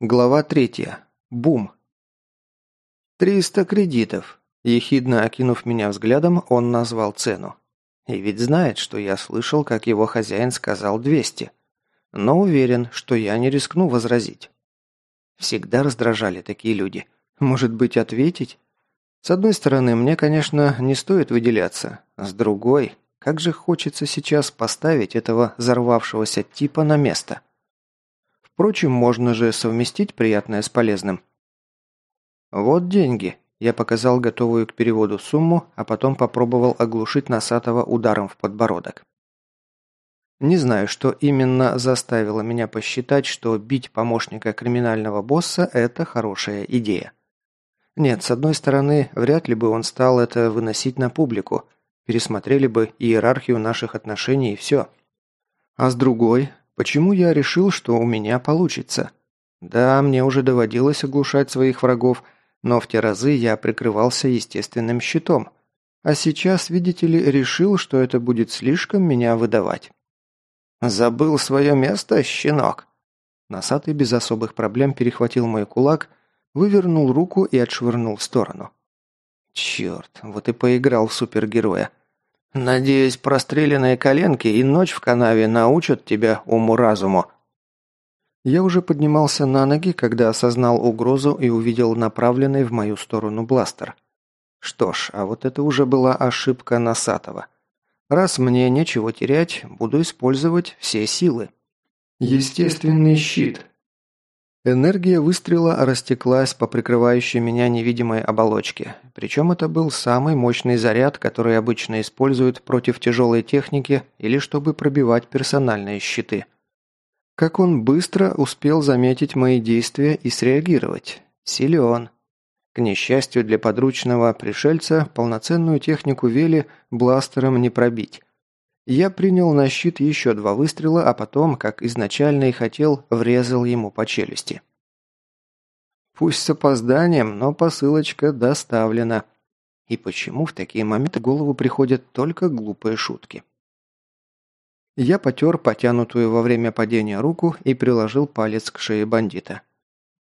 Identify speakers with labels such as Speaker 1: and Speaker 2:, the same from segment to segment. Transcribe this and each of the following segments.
Speaker 1: Глава третья. Бум. «Триста кредитов», – ехидно окинув меня взглядом, он назвал цену. И ведь знает, что я слышал, как его хозяин сказал двести. Но уверен, что я не рискну возразить. Всегда раздражали такие люди. Может быть, ответить? С одной стороны, мне, конечно, не стоит выделяться. С другой, как же хочется сейчас поставить этого взорвавшегося типа на место. Впрочем, можно же совместить приятное с полезным. «Вот деньги», – я показал готовую к переводу сумму, а потом попробовал оглушить Носатого ударом в подбородок. Не знаю, что именно заставило меня посчитать, что бить помощника криминального босса – это хорошая идея. Нет, с одной стороны, вряд ли бы он стал это выносить на публику, пересмотрели бы иерархию наших отношений и все. А с другой, Почему я решил, что у меня получится? Да, мне уже доводилось оглушать своих врагов, но в те разы я прикрывался естественным щитом. А сейчас, видите ли, решил, что это будет слишком меня выдавать. «Забыл свое место, щенок?» Носатый без особых проблем перехватил мой кулак, вывернул руку и отшвырнул в сторону. Черт, вот и поиграл в супергероя. Надеюсь, простреленные коленки и ночь в канаве научат тебя уму-разуму». Я уже поднимался на ноги, когда осознал угрозу и увидел направленный в мою сторону бластер. Что ж, а вот это уже была ошибка Носатого. Раз мне нечего терять, буду использовать все силы.
Speaker 2: Естественный щит.
Speaker 1: Энергия выстрела растеклась по прикрывающей меня невидимой оболочке. Причем это был самый мощный заряд, который обычно используют против тяжелой техники или чтобы пробивать персональные щиты. Как он быстро успел заметить мои действия и среагировать. Силен. К несчастью для подручного пришельца, полноценную технику Вели бластером не пробить. Я принял на щит еще два выстрела, а потом, как изначально и хотел, врезал ему по челюсти. Пусть с опозданием, но посылочка доставлена. И почему в такие моменты в голову приходят только глупые шутки? Я потер потянутую во время падения руку и приложил палец к шее бандита.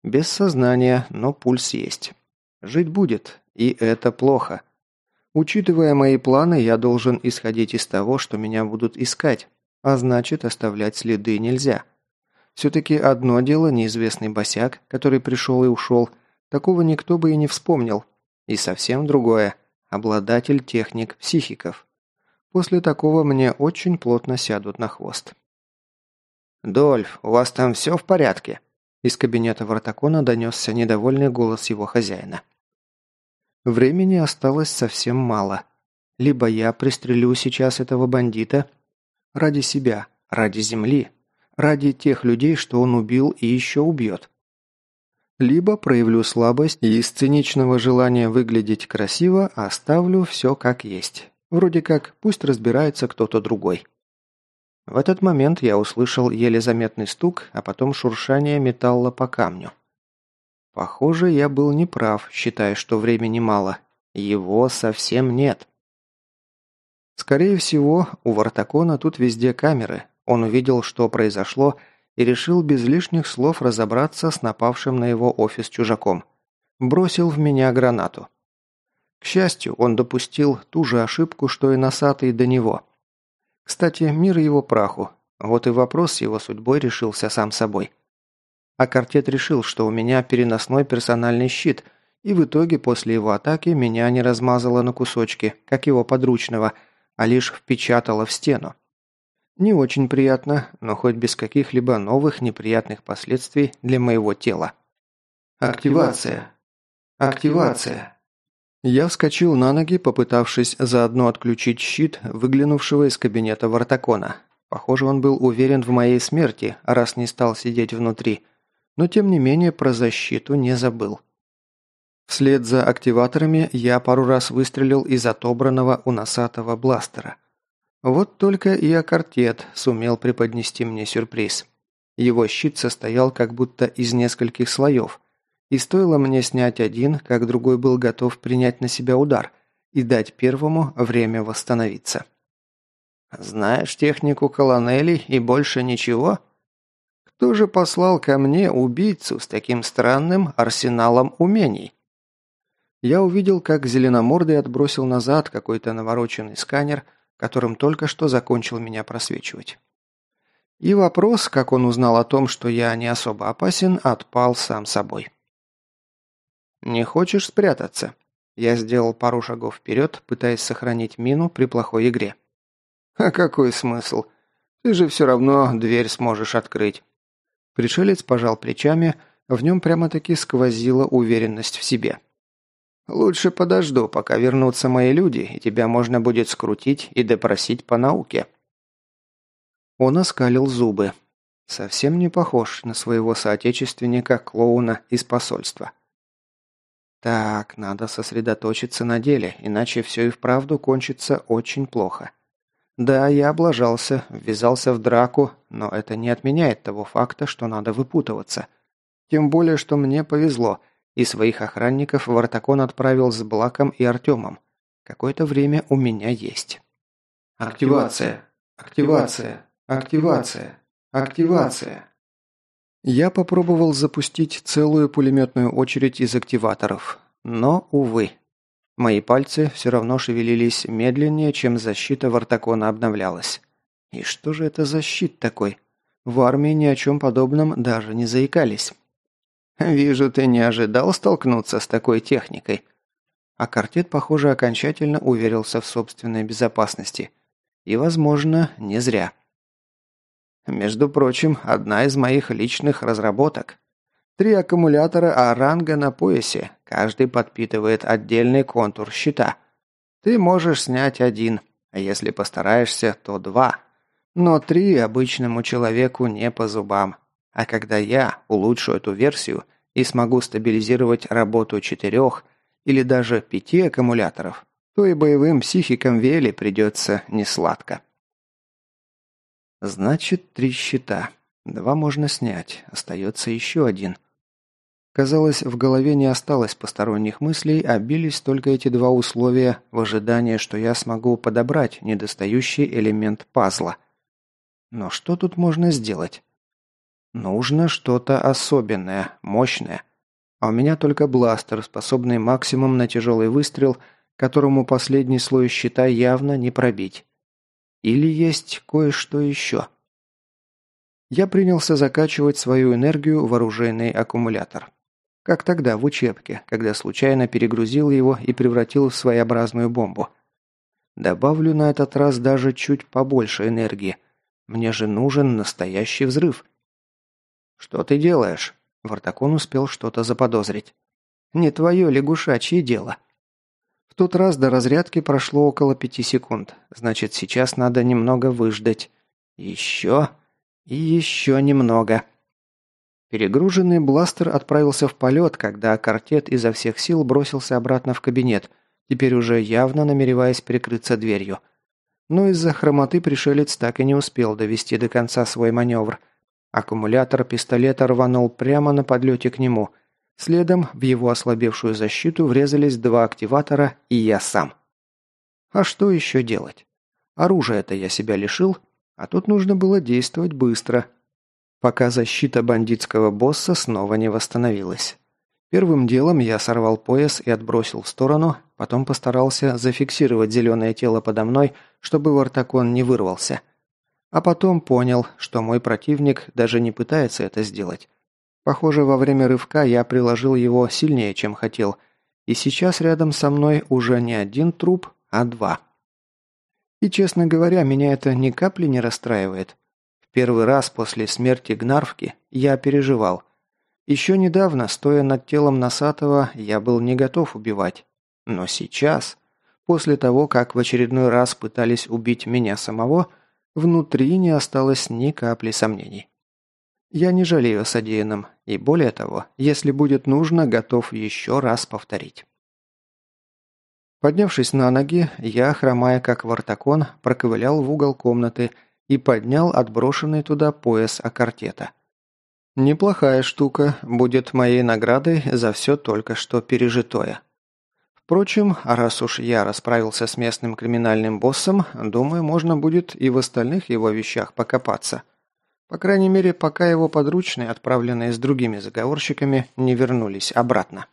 Speaker 1: Без сознания, но пульс есть. Жить будет, и это плохо. Учитывая мои планы, я должен исходить из того, что меня будут искать, а значит, оставлять следы нельзя. Все-таки одно дело неизвестный босяк, который пришел и ушел, такого никто бы и не вспомнил. И совсем другое – обладатель техник психиков. После такого мне очень плотно сядут на хвост. «Дольф, у вас там все в порядке?» Из кабинета Вартакона донесся недовольный голос его хозяина. Времени осталось совсем мало. Либо я пристрелю сейчас этого бандита ради себя, ради земли, ради тех людей, что он убил и еще убьет. Либо проявлю слабость и из циничного желания выглядеть красиво оставлю все как есть. Вроде как пусть разбирается кто-то другой. В этот момент я услышал еле заметный стук, а потом шуршание металла по камню. Похоже, я был неправ, считая, что времени мало. Его совсем нет. Скорее всего, у Вартакона тут везде камеры. Он увидел, что произошло, и решил без лишних слов разобраться с напавшим на его офис чужаком. Бросил в меня гранату. К счастью, он допустил ту же ошибку, что и носатый до него. Кстати, мир его праху. Вот и вопрос с его судьбой решился сам собой. А Картет решил, что у меня переносной персональный щит, и в итоге после его атаки меня не размазало на кусочки, как его подручного, а лишь впечатало в стену. Не очень приятно, но хоть без каких-либо новых неприятных последствий для моего тела.
Speaker 2: Активация. Активация.
Speaker 1: Я вскочил на ноги, попытавшись заодно отключить щит, выглянувшего из кабинета Вартакона. Похоже, он был уверен в моей смерти, раз не стал сидеть внутри – но тем не менее про защиту не забыл. Вслед за активаторами я пару раз выстрелил из отобранного у носатого бластера. Вот только и Акартет сумел преподнести мне сюрприз. Его щит состоял как будто из нескольких слоев, и стоило мне снять один, как другой был готов принять на себя удар и дать первому время восстановиться. «Знаешь технику колонелей и больше ничего?» Кто же послал ко мне убийцу с таким странным арсеналом умений? Я увидел, как зеленомордый отбросил назад какой-то навороченный сканер, которым только что закончил меня просвечивать. И вопрос, как он узнал о том, что я не особо опасен, отпал сам собой. «Не хочешь спрятаться?» Я сделал пару шагов вперед, пытаясь сохранить мину при плохой игре. «А какой смысл? Ты же все равно дверь сможешь открыть». Пришелец пожал плечами, в нем прямо-таки сквозила уверенность в себе. «Лучше подожду, пока вернутся мои люди, и тебя можно будет скрутить и допросить по науке». Он оскалил зубы. Совсем не похож на своего соотечественника-клоуна из посольства. Так, надо сосредоточиться на деле, иначе все и вправду кончится очень плохо. Да, я облажался, ввязался в драку, но это не отменяет того факта, что надо выпутываться. Тем более, что мне повезло, и своих охранников Вартакон отправил с Блаком и Артемом. Какое-то время у меня есть.
Speaker 2: Активация. Активация. Активация. Активация.
Speaker 1: Я попробовал запустить целую пулеметную очередь из активаторов, но, увы. Мои пальцы все равно шевелились медленнее, чем защита Вартакона обновлялась. И что же это за щит такой? В армии ни о чем подобном даже не заикались. «Вижу, ты не ожидал столкнуться с такой техникой». А картет, похоже, окончательно уверился в собственной безопасности. И, возможно, не зря. Между прочим, одна из моих личных разработок. Три аккумулятора Аранга на поясе, каждый подпитывает отдельный контур щита. Ты можешь снять один, а если постараешься, то два. Но три обычному человеку не по зубам. А когда я улучшу эту версию и смогу стабилизировать работу четырех или даже пяти аккумуляторов, то и боевым психикам Вели придется несладко. Значит, три щита. Два можно снять. Остается еще один. Казалось, в голове не осталось посторонних мыслей, а бились только эти два условия в ожидании, что я смогу подобрать недостающий элемент пазла. Но что тут можно сделать? Нужно что-то особенное, мощное. А у меня только бластер, способный максимум на тяжелый выстрел, которому последний слой щита явно не пробить. Или есть кое-что еще? Я принялся закачивать свою энергию в оружейный аккумулятор. Как тогда, в учебке, когда случайно перегрузил его и превратил в своеобразную бомбу. Добавлю на этот раз даже чуть побольше энергии. Мне же нужен настоящий взрыв. «Что ты делаешь?» Вартакон успел что-то заподозрить. «Не твое лягушачье дело», тот раз до разрядки прошло около пяти секунд. Значит, сейчас надо немного выждать. Еще и еще немного. Перегруженный бластер отправился в полет, когда картет изо всех сил бросился обратно в кабинет, теперь уже явно намереваясь прикрыться дверью. Но из-за хромоты пришелец так и не успел довести до конца свой маневр. Аккумулятор пистолета рванул прямо на подлете к нему – Следом в его ослабевшую защиту врезались два активатора и я сам. А что еще делать? Оружие-то я себя лишил, а тут нужно было действовать быстро, пока защита бандитского босса снова не восстановилась. Первым делом я сорвал пояс и отбросил в сторону, потом постарался зафиксировать зеленое тело подо мной, чтобы вартакон не вырвался. А потом понял, что мой противник даже не пытается это сделать. Похоже, во время рывка я приложил его сильнее, чем хотел, и сейчас рядом со мной уже не один труп, а два. И, честно говоря, меня это ни капли не расстраивает. Первый раз после смерти Гнарвки я переживал. Еще недавно, стоя над телом Носатого, я был не готов убивать. Но сейчас, после того, как в очередной раз пытались убить меня самого, внутри не осталось ни капли сомнений. Я не жалею о содеянном, и более того, если будет нужно, готов еще раз повторить. Поднявшись на ноги, я, хромая как вартакон, проковылял в угол комнаты и поднял отброшенный туда пояс аккартета. Неплохая штука, будет моей наградой за все только что пережитое. Впрочем, раз уж я расправился с местным криминальным боссом, думаю, можно будет и в остальных его вещах покопаться – По крайней мере, пока его подручные, отправленные с другими заговорщиками, не вернулись обратно.